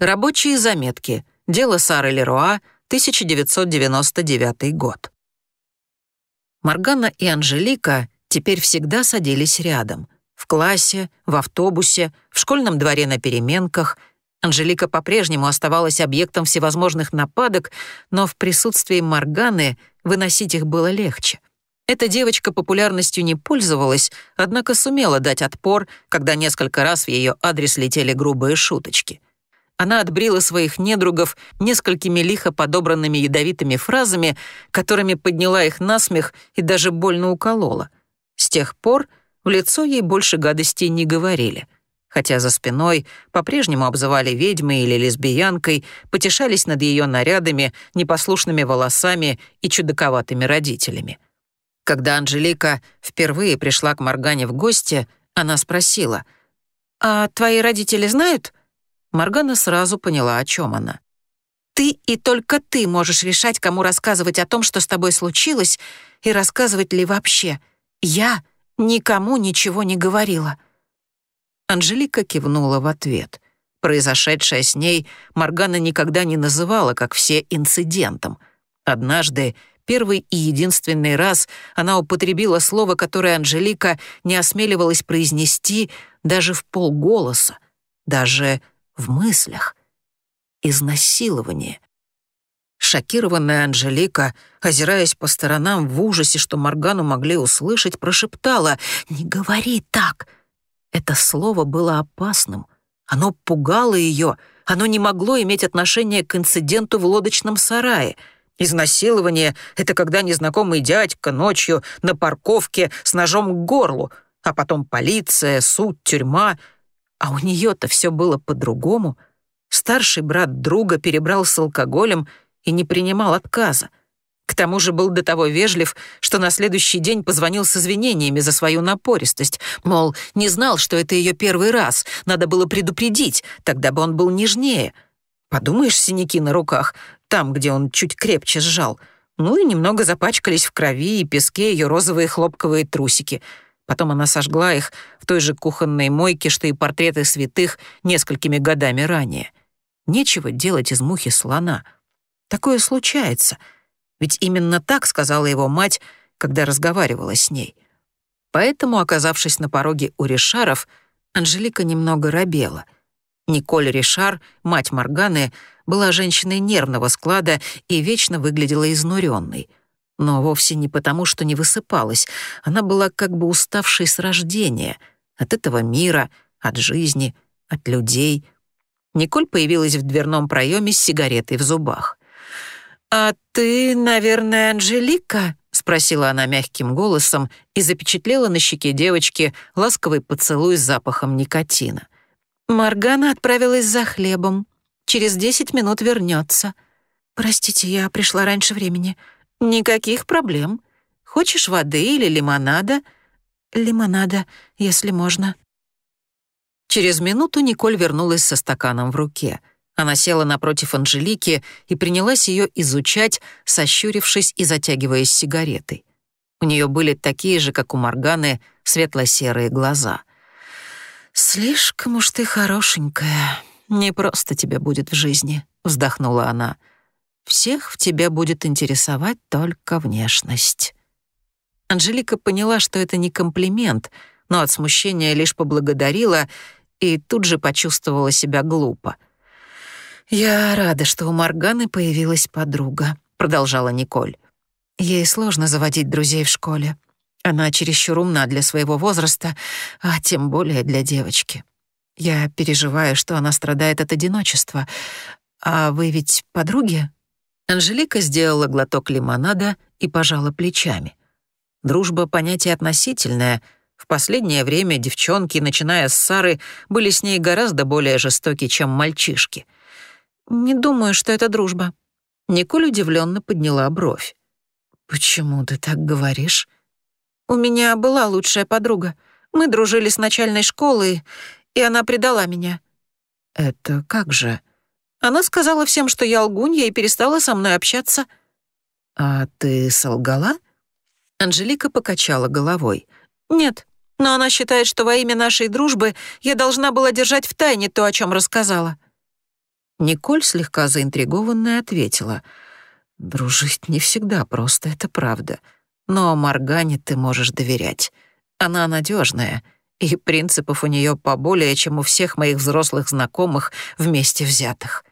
Рабочие заметки. Дело Сары Леруа, 1999 год. Маргана и Анжелика теперь всегда садились рядом. В классе, в автобусе, в школьном дворе на переменках. Анжелика по-прежнему оставалась объектом всевозможных нападок, но в присутствии Марганы выносить их было легче. Эта девочка популярностью не пользовалась, однако сумела дать отпор, когда несколько раз в ее адрес летели грубые шуточки — она отбрила своих недругов несколькими лихо подобранными ядовитыми фразами, которыми подняла их на смех и даже больно уколола. С тех пор в лицо ей больше гадостей не говорили. Хотя за спиной по-прежнему обзывали ведьмой или лесбиянкой, потешались над ее нарядами, непослушными волосами и чудаковатыми родителями. Когда Анжелика впервые пришла к Моргане в гости, она спросила, «А твои родители знают?» Маргана сразу поняла, о чем она. «Ты и только ты можешь решать, кому рассказывать о том, что с тобой случилось, и рассказывать ли вообще. Я никому ничего не говорила». Анжелика кивнула в ответ. Произошедшее с ней Маргана никогда не называла, как все, инцидентом. Однажды, первый и единственный раз, она употребила слово, которое Анжелика не осмеливалась произнести даже в полголоса, даже в мыслях. Изнасилование. Шокированная Анжелика, озираясь по сторонам в ужасе, что Моргану могли услышать, прошептала «Не говори так!». Это слово было опасным. Оно пугало ее. Оно не могло иметь отношения к инциденту в лодочном сарае. Изнасилование — это когда незнакомый дядька ночью на парковке с ножом к горлу, а потом полиция, суд, тюрьма — а у нее-то все было по-другому. Старший брат друга перебрал с алкоголем и не принимал отказа. К тому же был до того вежлив, что на следующий день позвонил с извинениями за свою напористость. Мол, не знал, что это ее первый раз, надо было предупредить, тогда бы он был нежнее. Подумаешь, синяки на руках, там, где он чуть крепче сжал. Ну и немного запачкались в крови и песке ее розовые хлопковые трусики — Потом она сожгла их той же кухонной мойке, что и портреты святых несколькими годами ранее. Нечего делать из мухи слона. Такое случается. Ведь именно так сказала его мать, когда разговаривала с ней. Поэтому, оказавшись на пороге у Ришаров, Анжелика немного робела. Николь Ришар, мать Морганы, была женщиной нервного склада и вечно выглядела изнуренной — но вовсе не потому, что не высыпалась. Она была как бы уставшей с рождения. От этого мира, от жизни, от людей. Николь появилась в дверном проеме с сигаретой в зубах. «А ты, наверное, Анжелика?» — спросила она мягким голосом и запечатлела на щеке девочки ласковый поцелуй с запахом никотина. «Моргана отправилась за хлебом. Через десять минут вернется. Простите, я пришла раньше времени. «Никаких проблем. Хочешь воды или лимонада?» «Лимонада, если можно». Через минуту Николь вернулась со стаканом в руке. Она села напротив Анжелики и принялась ее изучать, сощурившись и затягиваясь сигаретой. У нее были такие же, как у Морганы, светло-серые глаза. «Слишком уж ты хорошенькая. Не просто тебе будет в жизни», — вздохнула она. — всех в тебе будет интересовать только внешность». Анжелика поняла, что это не комплимент, но от смущения лишь поблагодарила и тут же почувствовала себя глупо. «Я рада, что у Морганы появилась подруга», — продолжала Николь. «Ей сложно заводить друзей в школе. Она чересчур умна для своего возраста, а тем более для девочки. Я переживаю, что она страдает от одиночества. А вы ведь подруги?» Анжелика сделала глоток лимонада и пожала плечами. Дружба — понятие относительное. В последнее время девчонки, начиная с Сары, были с ней гораздо более жестоки, чем мальчишки. «Не думаю, что это дружба». Николь удивленно подняла бровь. «Почему ты так говоришь?» «У меня была лучшая подруга. Мы дружили с начальной школы, и она предала меня». «Это как же?» Она сказала всем, что я лгунья, и перестала со мной общаться». «А ты солгала?» Анжелика покачала головой. «Нет, но она считает, что во имя нашей дружбы я должна была держать в тайне то, о чем рассказала». Николь, слегка заинтригованная, ответила. «Дружить не всегда просто, это правда. Но Моргане ты можешь доверять. Она надежная, и принципов у нее поболее, чем у всех моих взрослых знакомых вместе взятых».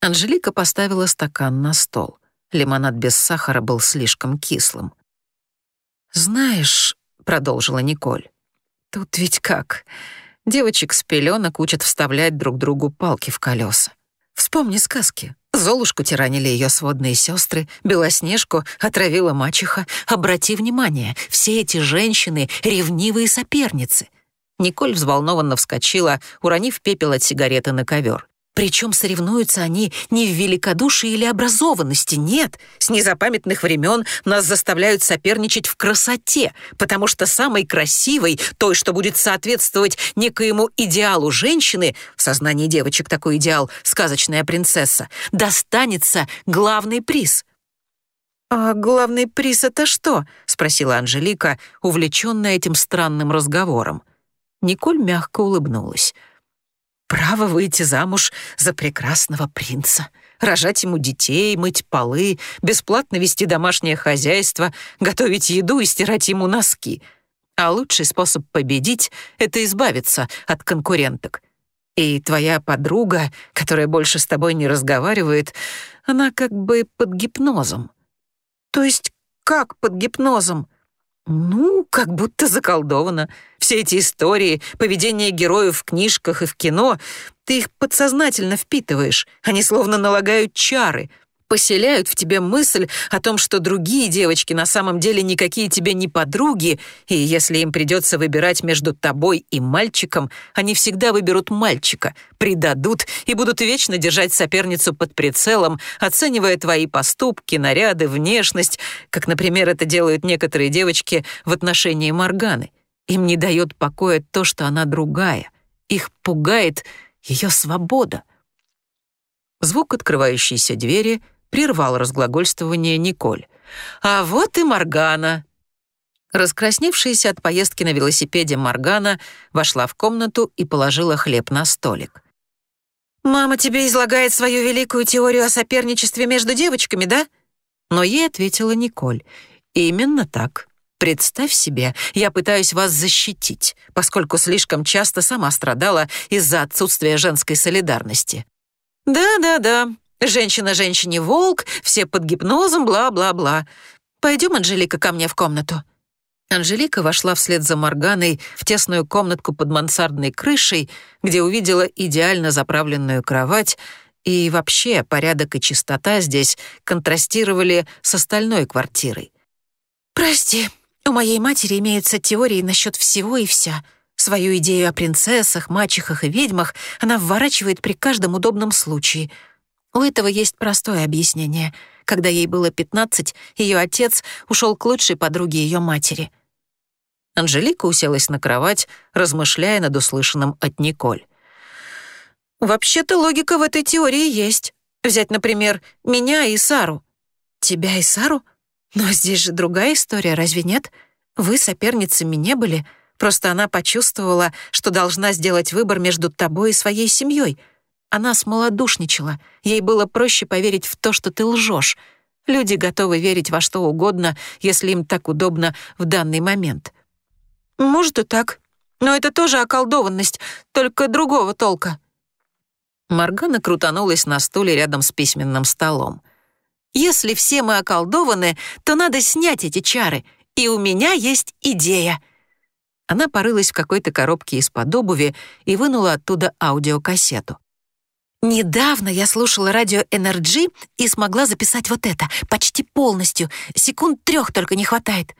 Анжелика поставила стакан на стол. Лимонад без сахара был слишком кислым. «Знаешь», — продолжила Николь, — «тут ведь как? Девочек с пеленок учат вставлять друг другу палки в колеса. Вспомни сказки. Золушку тиранили ее сводные сестры, Белоснежку отравила мачеха. Обрати внимание, все эти женщины — ревнивые соперницы. Николь взволнованно вскочила, уронив пепел от сигареты на ковер. Причем соревнуются они не в великодушии или образованности, нет. С незапамятных времен нас заставляют соперничать в красоте, потому что самой красивой, той, что будет соответствовать некоему идеалу женщины, в сознании девочек такой идеал, сказочная принцесса, достанется главный приз. «А главный приз — это что?» — спросила Анжелика, увлеченная этим странным разговором. Николь мягко улыбнулась — Право выйти замуж за прекрасного принца, рожать ему детей, мыть полы, бесплатно вести домашнее хозяйство, готовить еду и стирать ему носки. А лучший способ победить — это избавиться от конкуренток. И твоя подруга, которая больше с тобой не разговаривает, она как бы под гипнозом. То есть как под гипнозом? Ну, как будто заколдовано. Все эти истории, поведение героев в книжках и в кино, ты их подсознательно впитываешь. Они словно налагают чары, поселяют в тебе мысль о том, что другие девочки на самом деле никакие тебе не подруги, и если им придется выбирать между тобой и мальчиком, они всегда выберут мальчика, предадут и будут вечно держать соперницу под прицелом, оценивая твои поступки, наряды, внешность, как, например, это делают некоторые девочки в отношении Морганы. Им не дает покоя то, что она другая. Их пугает ее свобода. Звук открывающейся двери — прервал разглагольствование Николь. «А вот и Моргана!» Раскрасневшаяся от поездки на велосипеде Моргана вошла в комнату и положила хлеб на столик. «Мама тебе излагает свою великую теорию о соперничестве между девочками, да?» Но ей ответила Николь. «Именно так. Представь себе, я пытаюсь вас защитить, поскольку слишком часто сама страдала из-за отсутствия женской солидарности». «Да-да-да, Женщина женщине волк, все под гипнозом, бла-бла-бла. Пойдем, Анжелика, ко мне в комнату». Анжелика вошла вслед за Морганой в тесную комнатку под мансардной крышей, где увидела идеально заправленную кровать, и вообще порядок и чистота здесь контрастировали с остальной квартирой. «Прости, у моей матери имеются теории насчет всего и вся. Свою идею о принцессах, мачехах и ведьмах она вворачивает при каждом удобном случае — у этого есть простое объяснение. Когда ей было 15, ее отец ушел к лучшей подруге ее матери. Анжелика уселась на кровать, размышляя над услышанным от Николь. «Вообще-то логика в этой теории есть. Взять, например, меня и Сару». «Тебя и Сару? Но здесь же другая история, разве нет? Вы соперницами не были, просто она почувствовала, что должна сделать выбор между тобой и своей семьей — она смолодушничала. Ей было проще поверить в то, что ты лжешь. Люди готовы верить во что угодно, если им так удобно в данный момент. Может и так. Но это тоже околдованность, только другого толка. Маргана крутанулась на стуле рядом с письменным столом. «Если все мы околдованы, то надо снять эти чары, и у меня есть идея». Она порылась в какой-то коробке из-под обуви и вынула оттуда аудиокассету. Недавно я слушала радио NRG и смогла записать вот это, почти полностью. Секунд трех только не хватает.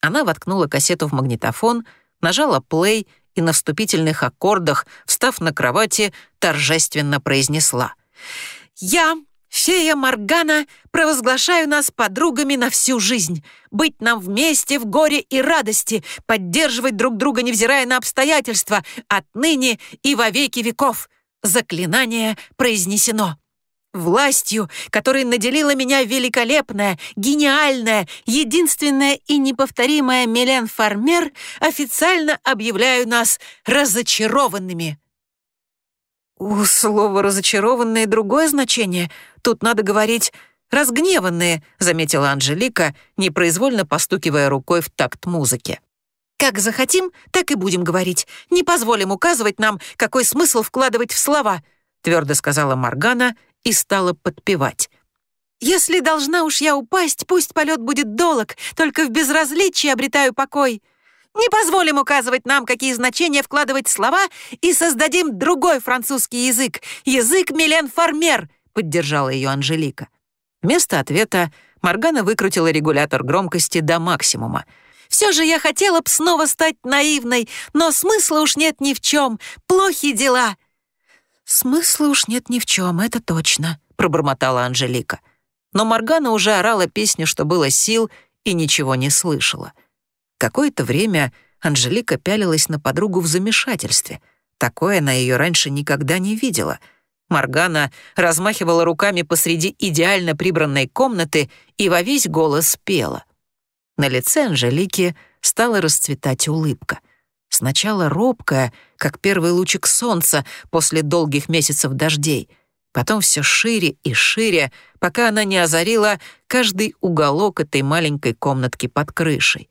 Она воткнула кассету в магнитофон, нажала плей и на вступительных аккордах, встав на кровати, торжественно произнесла. «Я, фея Моргана, провозглашаю нас подругами на всю жизнь. Быть нам вместе в горе и радости, поддерживать друг друга, невзирая на обстоятельства, отныне и во веки веков». Заклинание произнесено. Властью, которой наделила меня великолепная, гениальная, единственная и неповторимая Мелен Фармер, официально объявляю нас разочарованными. «У слова «разочарованные» другое значение. Тут надо говорить «разгневанные», — заметила Анжелика, непроизвольно постукивая рукой в такт музыки. «Как захотим, так и будем говорить. Не позволим указывать нам, какой смысл вкладывать в слова», — твердо сказала Маргана и стала подпевать. «Если должна уж я упасть, пусть полет будет долог, только в безразличии обретаю покой. Не позволим указывать нам, какие значения вкладывать в слова, и создадим другой французский язык, язык Милен Фармер», — поддержала ее Анжелика. Вместо ответа Маргана выкрутила регулятор громкости до максимума. «Все же я хотела б снова стать наивной, но смысла уж нет ни в чем. Плохи дела». «Смысла уж нет ни в чем, это точно», — пробормотала Анжелика. Но Маргана уже орала песню, что было сил, и ничего не слышала. Какое-то время Анжелика пялилась на подругу в замешательстве. Такое она ее раньше никогда не видела. Маргана размахивала руками посреди идеально прибранной комнаты и во весь голос пела. На лице Анжелики стала расцветать улыбка. Сначала робкая, как первый лучик солнца после долгих месяцев дождей, потом все шире и шире, пока она не озарила каждый уголок этой маленькой комнатки под крышей.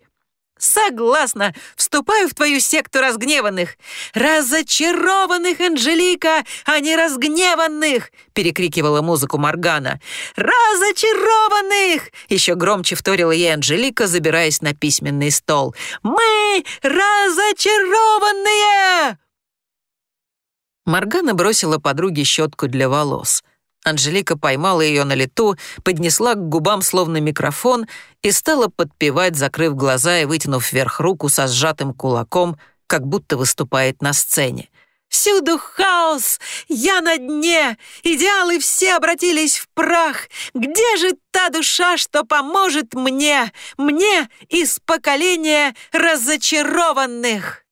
«Согласна! Вступаю в твою секту разгневанных! Разочарованных, Анжелика, а не разгневанных!» — перекрикивала музыку Моргана. «Разочарованных!» — еще громче вторила ей Анжелика, забираясь на письменный стол. «Мы разочарованные!» Моргана бросила подруге щетку для волос — Анжелика поймала ее на лету, поднесла к губам словно микрофон и стала подпевать, закрыв глаза и вытянув вверх руку со сжатым кулаком, как будто выступает на сцене. «Всюду хаос! Я на дне! Идеалы все обратились в прах! Где же та душа, что поможет мне? Мне из поколения разочарованных!»